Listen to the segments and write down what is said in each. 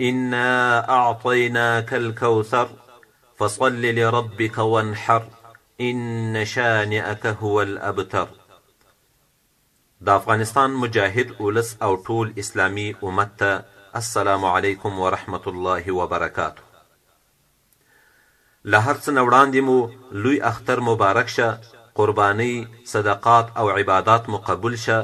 انا اعطيناک الکوثر فصل لربک وانحر ان شانئک هو الابتر دافغانستان مجاهد اولس او ټول اسلامی امت ته السلام علیکم ورحمت الله وبرکاته. له هر څه نه وړاندې مو لوی اختر مبارک شه، قربانۍ، صدقات او عبادات مو قبول شه،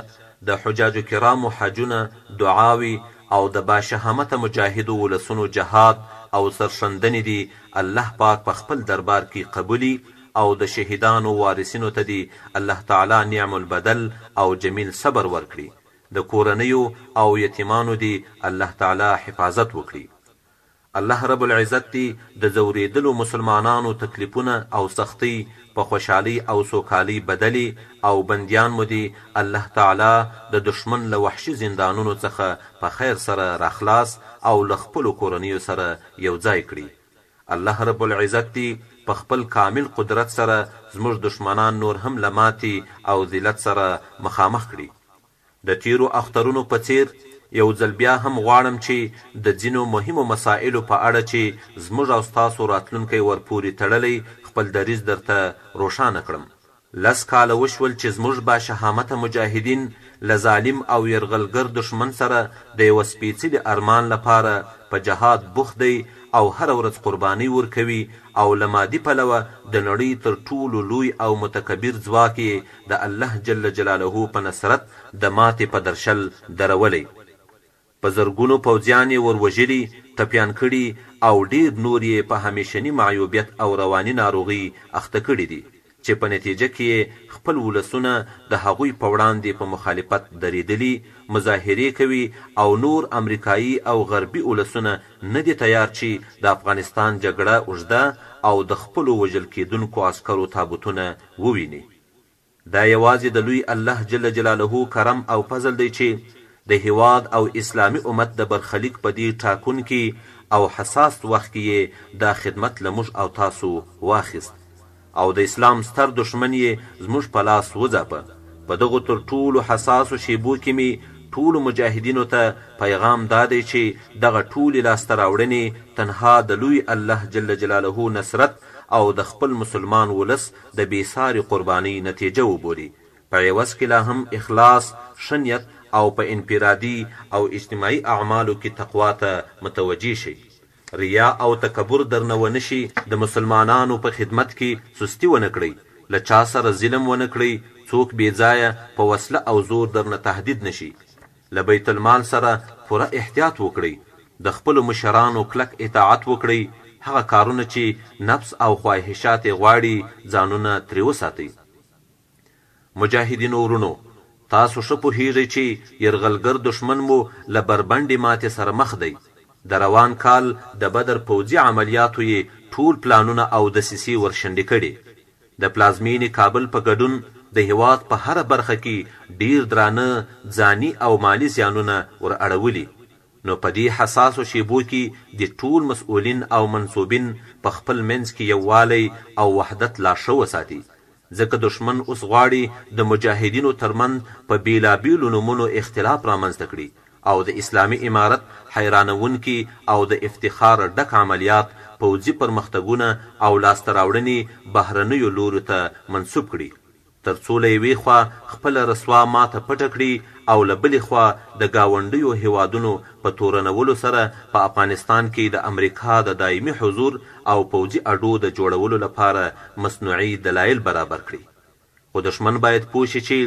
د حجاجو کرامو حجونه، دعاوې او د با شهامته مجاهدو ولسونو جهاد او سرښندنې دې الله پاک په خپل دربار کې قبولې او د شهیدانو وارثینو ته دې الله تعالی نعم البدل او جمیل صبر ورکړي، د کورنیو او یتیمانو دې الله تعالی حفاظت وکړي. الله رب العزت دې د ځورېدلو مسلمانانو تکلیفونه او سختۍ په خوشحالۍ او سوکالۍ بدلې او بندیان مو دې الله تعالی د دښمن له وحشي زندانونو څخه په خیر سره راخلاص او له خپلو کورنیو سره یو ځای کړي. الله رب العزت دې په خپل کامل قدرت سره زموږ دښمنان نور هم له ماتې او ذلت سره مخامخ کړي. د تیرو اخترونو په څیر یو ځل بیا هم غواړم چی د ځینو مهمو مسایلو په اړه چی زموږ او ستاسو راتلونکی ور پوری تړلی خپل دریځ درته روښانه کړم. لس کاله وشول چی زموږ با شهامته مجاهدین له ظالم او یرغلګر دښمن سره د یوه سپیڅلي ارمان لپاره په جهاد بوخت دی او هره ورځ قربانۍ ورکوي او له مادي پلوه د نړۍ تر ټولو لوی او متکبر ځواک یې د الله جل جلاله په نصرت د ماتې په درشل درولی، په زرګونو پوځیان یې ور وژلي، ټپیان کړي او ډیر نور یې په همیشني معیوبیت او رواني ناروغي اخته کړي دي چې په نتیجه کې یې خپل ولسونه د هغوی په وړاندې په مخالفت دریدلي، مظاهرې کوي او نور امریکایي او غربي ولسونه نه دي تیار چې د افغانستان جګړه اوږده او د خپلو وژل کیدونکو عسکرو تابوتونه وویني. دا یوازې د لوی الله جل جلاله کرم او فضل دی چې د هیواد او اسلامي امت د برخلیک په دې ټاکونکي او حساس وخت کې یې دا خدمت له موږ او تاسو واخیست او د اسلام ستر دښمن یې زموږ په لاس وځاپه په دغو تر ټولو حساسو شیبو کې مې ټولو مجاهدینو ته پیغام دا دی چې دغه ټولې لاسته راوړنې تنها د لوی الله جل جلاله نصرت او د خپل مسلمان ولس د بې ساري قربانۍ نتېجه وبولي، په عوض کې لا هم اخلاص، ښه نیت او په انفرادي او اجتماعي اعمالو کې تقوا ته متوجه شئ، ریا او تکبر درنه ونه شي، د مسلمانانو په خدمت کې سستي ونه کړئ، له چا سره ظلم ونه کړئ، څوک بې ځایه په وسله او زور درنه تهدید نه شي. له بیت المال سره پوره احتیاط وکړئ، د خپلو مشرانو کلک اطاعت وکړئ، هغه کارونه چې نفس او خواهشات یې غواړي ځانونه ترې وساتئ. مجاهدینو ورونو! تاسو ښه پوهیږئ چې یرغلګر دښمن مو له بربنډې ماتې سره مخ دی، د روان کال د بدر پوځي عملیاتو یې ټول پلانونه او دسیسې ورشنډې کړې، د پلازمېنې کابل په ګډون د هېواد په هره برخه کې ډېر درانه ځاني او مالي زیانونه ور اړولي، نو په دې حساسو شېبو کې دې ټول مسؤلین او منسوبین په خپل منځ کې یووالی او وحدت لا ښه وساتي، ځکه دښمن اوس غواړي د مجاهدینو ترمنځ په بېلابېلو نومونو اختلاف رامنځته کړي او د اسلامي امارت حیرانوونکي او د افتخار ډک عملیات، پوځي پرمختګونه او لاسته راوړنې بهرنیو لوریو ته منسوب کړي، تر څو له یوې خوا خپله رسوا ماته پټه کړي او له بلې خوا د ګاونډیو هېوادونو په تورنولو سره په افغانستان کې د امریکا د دایمي حضور او پوځي اډو د جوړولو لپاره مصنوعي دلایل برابر کړي. خو دښمن باید پوه شي چې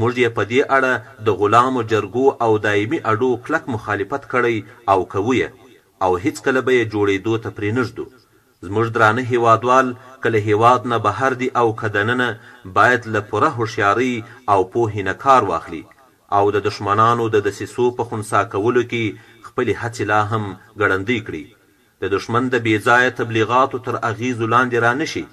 موږ یې په دې اړه د غلامو جرګو او دایمي اډو کلک مخالفت کړی او کوو یې او هېڅکله به یې جوړېدو ته پرېنږدو. زموږ درانه هېوادوال که له هېواد نه بهر دي او که دننه باید له پوره هوښیارۍ او پوهې نه کار واخلي او د دښمنانو د دسیسو په خنثی کولو کې خپلې هڅې لا هم ګړندۍ کړي، د دښمن د بې ځایه تبلیغاتو تر اغېزو لاندې رانه شي،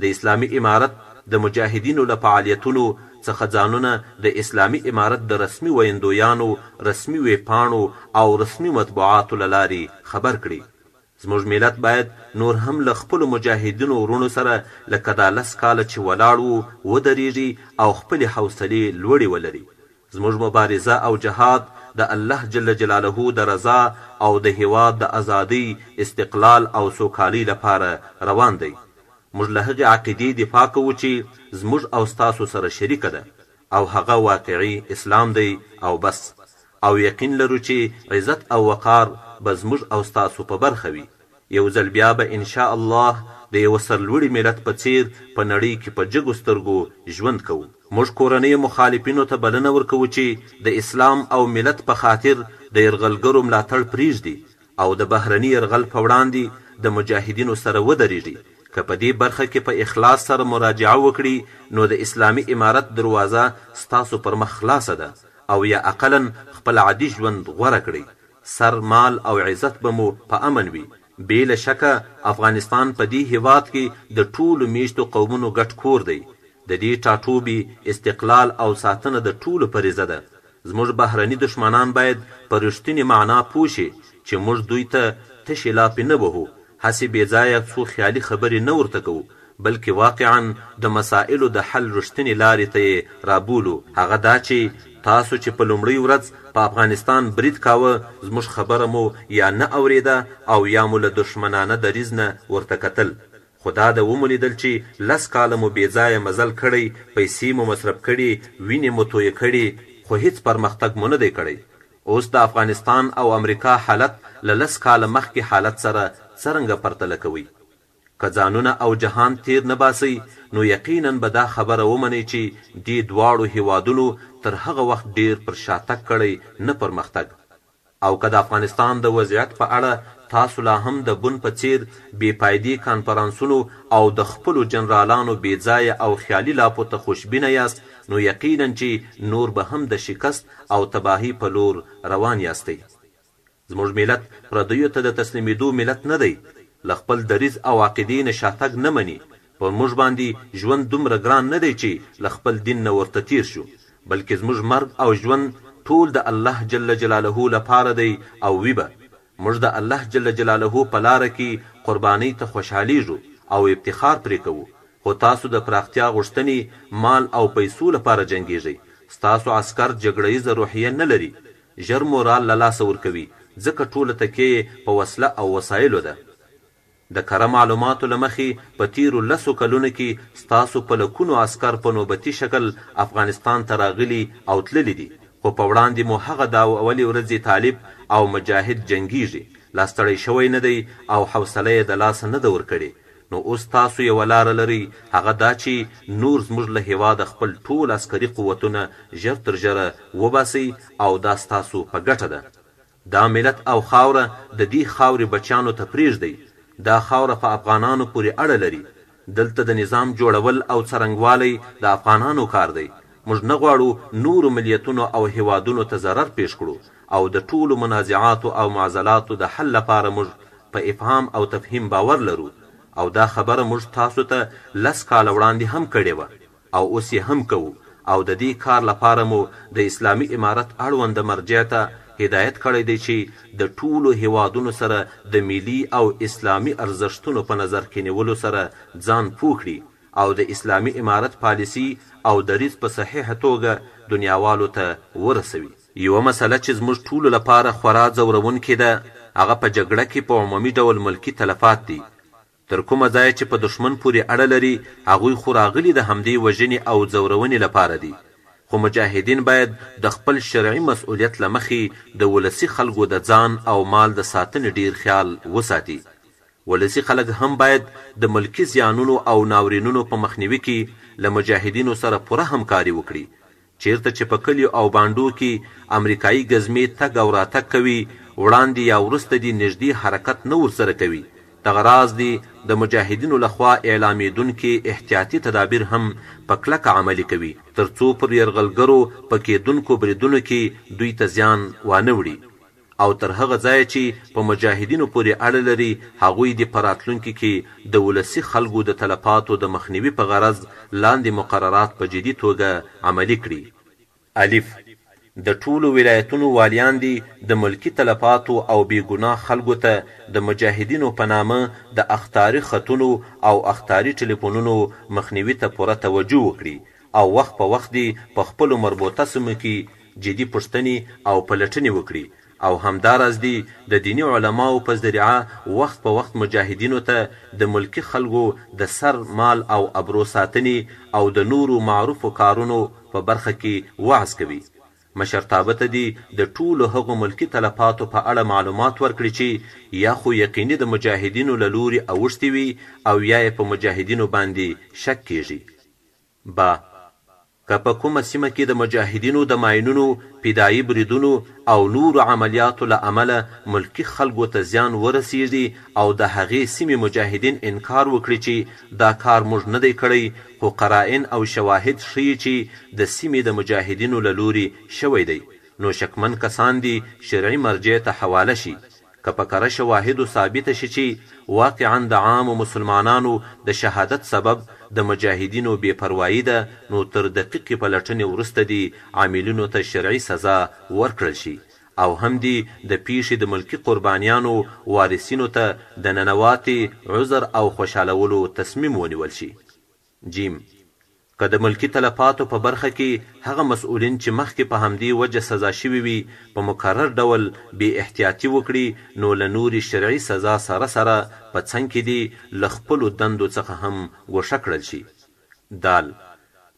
د اسلامي امارت د مجاهدینو له فعالیتونو څخه ځانونه د اسلامي امارت د رسمي ویندویانو، رسمي ویب پاڼو او رسمي مطبوعاتو له لارې خبر کړئ. زموږ ملت باید نور هم له خپلو مجاهدینو وروڼو سره لکه دا لس کاله چې ولاړ وو، ودریږي او خپلې حوصلې لوړې ولري. زموږ مبارزه او جهاد د الله جل جلاله د رضا او د هېواد د ازادۍ، استقلال او سوکالۍ لپاره روان دی. موږ له هغې عقیدې دفاع کوو چې زموږ او ستاسو سره شریکه ده او هغه واقعي اسلام دی او بس او یقین لرو چې عزت او وقار به زموږ او ستاسو په برخه وي یو ځل بیا به ان شاء الله د یوه سرلوړي ملت په څیر په نړۍ کې په جګو سترګو ژوند کوو. موږ کورنیو مخالفینو ته بلنه ورکوو چې د اسلام او ملت په خاطر د یرغلګرو ملاتړ پریږدي او د بهرني یرغل په وړاندې د مجاهدینو سره ودریږي، که په دې برخه کې په اخلاص سره مراجعه وکړي نو د اسلامي امارت دروازه ستاسو پر مخ خلاصه ده او یا اقلا خپل عادي ژوند غوره کړئ سر مال او عزت به مو په امن وي بې له شکه افغانستان په دې هیواد کې د ټولو میشتو قومونو ګډ کور دی د دې ټاټوبي استقلال او ساتنه د ټولو فریضه ده زموږ بهرني دښمنان باید په رښتینې معنا پوه شي چې موږ دوی ته تشې لاپې نه وهو، هسې بې ځایه څو خیالي خبرې نه ورته کوو، بلکې واقعاً د مسایلو د حل رښتینې لارې ته یې رابولو، هغه دا چې تاسو چې په لومړۍ ورځ په افغانستان برید کاوه، زموږ خبره مو یا نه اورېده او یا مو له دښمنانه دریځ نه ورته کتل، خو دا د ومو لیدل چی لس کاله مو بی ځایه مزل کړی پیسی مو مصرف کړی وینی مو تویی کړی خو هیڅ پرمختګ مو نه دی کړی اوس د افغانستان او امریکا حالت له لس کاله مخکی حالت سره څرنګه پرتله کوی که ځانونه او جهان تیر نه باسی نو یقینا به دا خبره ومنی چی دی دواړو هیوادونو تر هغه وخت ډیر پر شاتګ کړی نه پرمختګ. او که د افغانستان د وضعیت په اړه تاسو لا هم د بن په څېر بې فایدې کانفرانسونو او د خپلو جنرالانو بې ځایه او خیالي لاپو ته خوشبینه یاست، نو یقیناً چې نور به هم د شکست او تباهۍ په لور روان یاستئ. زموږ ملت پردیو ته د تسلیمېدو ملت نه دی، له خپل دریځ او عقیدې نه شاتګ نه مني، پر موږ باندي ژوند دومره ګران نه دی چي له خپل دين نه ورته تير شو، بلکي زموږ مرګ او ژوند ټول د الله جل جلاله له پاره دی او وي به، موږ د الله جل جلاله په لاره کي قربانۍ ته خوشحاليږو او افتخار پرې کوو، خو تاسو د پراختيا غوښتني، مال او پيسو له پاره جنګيږئ، ستاسو عسکر جګړه ييزه روحيه نه لري، ژر مورال له لاسه ورکوي، ځکه ټوله تکيه يې په وسله او وسايلو ده. د کره معلوماتو له مخې په تېرو لسو کلونو کې ستاسو په لکونو عسکر په نوبتي شکل افغانستان ته راغلي او تللي دي، خو په وړاندې مو هغه د اولې ورځې طالب او مجاهد جنګېږي، لا ستړی شوی نه دی او حوصله یې د لاسه نه ده ورکړې، نو اوس تاسو یوه لاره لرئ، هغه دا چې نور زموږ له هېواده خپل ټول عسکري قوتونه ژر تر ژره وباسئ او دا ستاسو په ګټه ده. دا ملت او خاوره د دي خاوري بچيانو ته پريږدئ، دا خاوره په افغانانو پوري اړه لري، دلته د نظام جوړول او څرنګوالی د افغانانو کار دی، موږ نه غواړو نورو مليتونو او هيوادونو ته ضرر پيښ کړو او د ټولو منازعاتو او معضلاتو د حل لپاره موږ په افهام او تفهيم باور لرو او دا خبره موږ تاسو ته لس کاله وړاندي هم کړې وه. او اوس یې هم کوو او د دې کار لپاره مو د اسلامي امارت اړونده مرجع ته هدایت کړی دی چې د ټولو هېوادونو سره د ملي او اسلامي ارزښتونو په نظر کې نیولو سره ځان پوه کړي او د اسلامي امارت پالیسي او دریځ په صحیحه توګه دنیاوالو ته ورسوي. یوه مسله چې زموږ ټولو لپاره خورا ځورونکې ده، هغه په جګړه کې په عمومي ډول ملکي تلفات دي. تر کومه ځایه چې په دښمن پورې اړه لري، هغوی خو راغلي د همدې وژنې او ځورونې لپاره دي، خو مجاهدین باید د خپل شرعي مسؤلیت له مخې د ولسي خلکو د ځان او مال د ساتنې ډېر خیال وساتي. ولسي خلک هم باید د ملکي زیانونو او ناورینونو په مخنیوي کې له مجاهدینو سره پوره همکاري وکړي، چېرته چې په کلیو او بانډو کې امریکايي ګزمې تګ او راتګ کوي، وړاندې یا وروسته دې نږدې حرکت نه ورسره کوي، دغه راز دې د مجاهدینو له خوا اعلامېدونکې احتیاطي تدابیر هم په کلکه عملي کوي، ترڅو پر یرغلګرو په کېدونکو بریدونو کې دوی ته زیان وانه وړي. او تر هغه ځایه چی په مجاهدینو پوری اړه لری هغوی دی په راتلونکی کی د ولسی خلګو د تلفاتو د مخنیوی په غرض لاندی مقررات په جدی توګه عملی کړی الف د ټولو ولایتونو والیان دی د ملکی تلفاتو او بی ګناه خلګو ته د مجاهدینو په نامه د اخطاری خطونو او اخطاری ټلیفونونو مخنیوی ته پوره توجه وکړی او وخت په وخت دي په خپلو مربوطه سمو کي جدي پوښتني او پلټني وکړي او همدا راز دي د ديني علماوو په ذريعه وخت په وخت مجاهدينو ته د ملکي خلګو د سر مال او ابرو ساتني او د نورو معروفو کارونو په برخه کي وعظ کوي مشرتابه ته دي د ټولو هغو ملکي تلفاتو په اړه معلومات ورکړي چي يا خو يقيني د مجاهدينو له لوري اوښتي وي او يا يې په مجاهدينو باندي شک کيږي. با که په کومه سیمه کې د مجاهدینو د ماینونو، فدايي بریدونو او نورو عملیاتو له امله ملکي خلکو ته زیان ورسېږي او د هغې سیمې مجاهدین انکار وکړي چې دا کار موږ نه دی کړی، خو قرائن او شواهد ښيي چې د سیمې د مجاهدینو له لوري شوی دی، نو شکمن کسان دې شرعي مرجع ته حواله شي. که په کره شواهدو ثابته شي چې واقعاً د عامو مسلمانانو د شهادت سبب د مجاهدینو بې پروايي ده، نو تر دقیقې پلټنې وروسته دې عاملینو ته شرعي سزا ورکړل شي او هم دې د پېښې د ملکي قربانیانو وارثینو ته د ننواتې، عذر او خوشحالولو تصمیم ونیول شي. ج. که د ملکي تلفاتو په برخه کې هغه مسؤلین چې مخکې په همدې وجه سزا شوي وي په مکرر ډول بې احتیاطي وکړي نو له نورې شرعي سزا سره سره په څنګ کې دې له خپلو دندو څخه هم ګوښه کړل شي. د.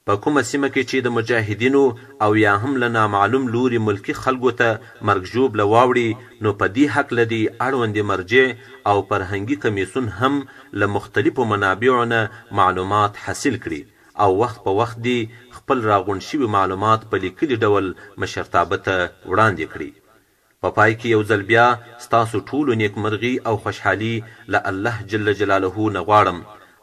په کومه سیمه کې چې د مجاهدینو او یا هم له نامعلوم لوري ملکي خلکو ته مرګ ژوبله واوړي نو په دې هکله دې اړوندې مرجع او فرهنګي کمیسیون هم له مختلفو منابعو نه معلومات حاصل کړي او وخت په وخت دي خپل راغونډ شوي معلومات په لیکلي ډول مشرتابه ته وړاندې کړي. په پای کې یو ځل بیا ستاسو ټولو نیکمرغي او خوشحالي له الله جل جلاله نه غواړم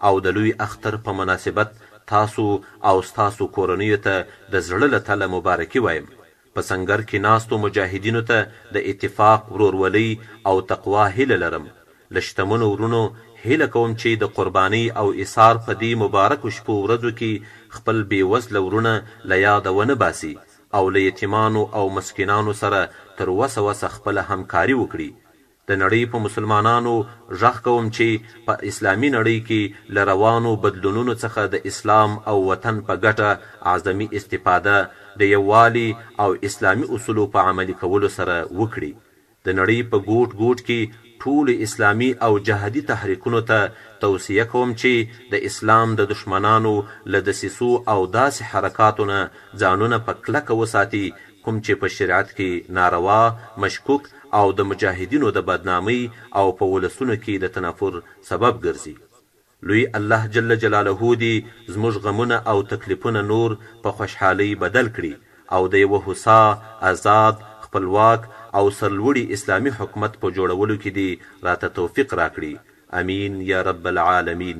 او د لوی اختر په مناسبت تاسو او ستاسو کورنیو ته د زړه له تله مبارکي وایم په سنګر کې ناستو مجاهدینو ته د اتفاق، ورورولۍ او تقوا هیله لرم. له شتمنو وروڼو هیله کوم چې د قربانۍ او ایثار په دې مبارکو شپو ورځو کې خپل بې وزله وروڼه له یاده ونه باسي او له یتیمانو او مسکینانو سره تر وسه وسه خپله همکاري وکړي. د نړۍ په مسلمانانو ږغ کوم چي په اسلامي نړۍ کي له روانو بدلونونو څخه د اسلام او وطن په ګټه اعظمي استفاده د یووالي او اسلامي اصولو په عملي کولو سره وکړي. د نړۍ په ګوټ ګوټ کي ټولو اسلامي او جهادي تحریکونو ته توصیه کوم چي د اسلام د دښمنانو له دسیسو او داسي حرکاتو نه ځانونه په کلکه وساتي کوم چي په شریعت کي ناروا، مشکوک او د مجاهدینو د بدنامۍ او په ولسونو کي د تنفر سبب ګرځي لوی الله جل جلاله دي زموږ غمونه او تکلیفونه نور په خوشحالۍ بدل کړي او د یوه هوسا، ازاد، خپلواک او سرلوړي اسلامي حکومت په جوړولو کي دي راته توفیق راکړي امین یا رب العالمین.